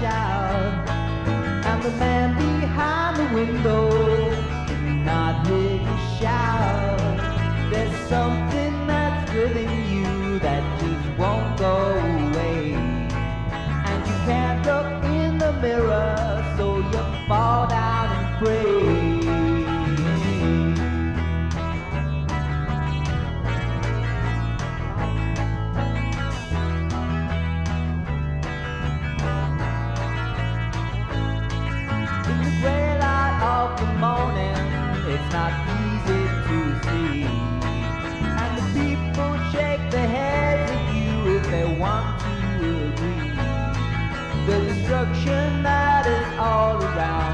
shout. And the man behind the window The destruction that is all around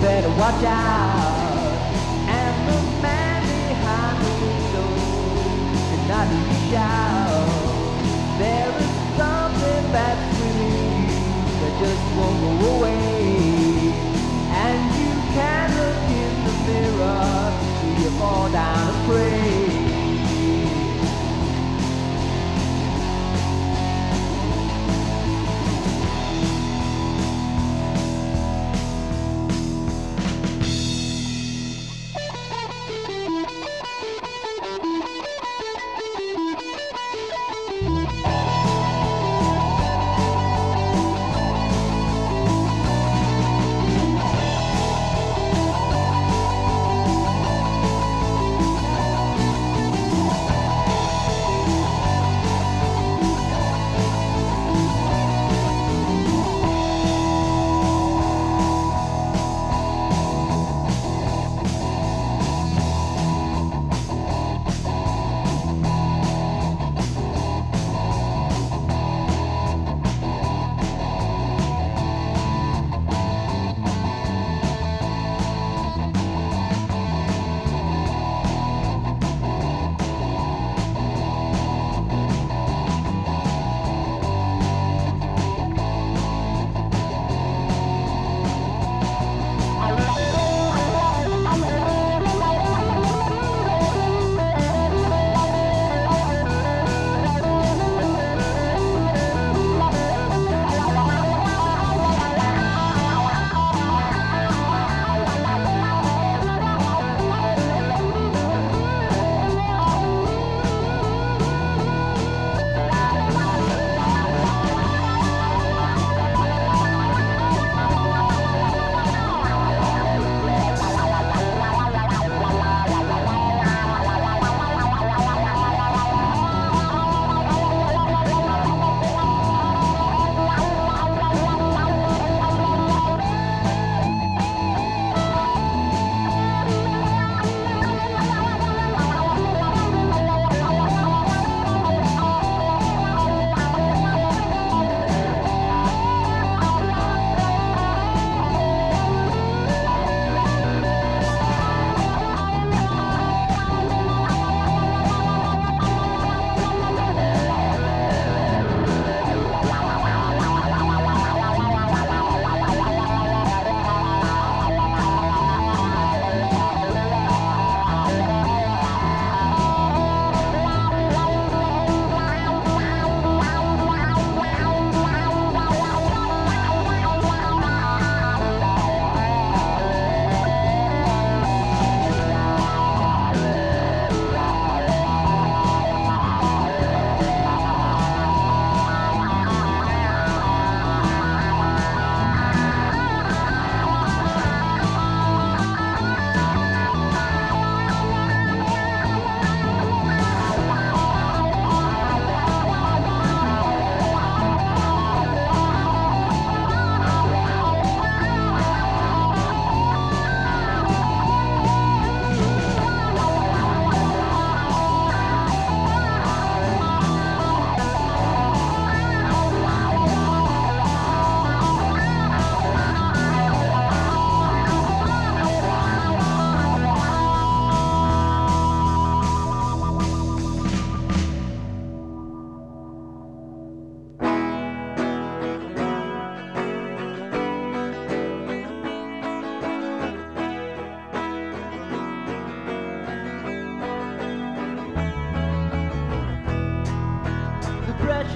better watch out. And the man behind the window did not reach out. There is something that's within you that just won't go away. And you can look in the mirror to see you fall down and pray.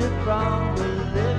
Pressure from the living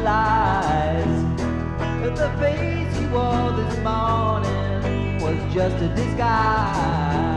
realize that the face you wore this morning was just a disguise.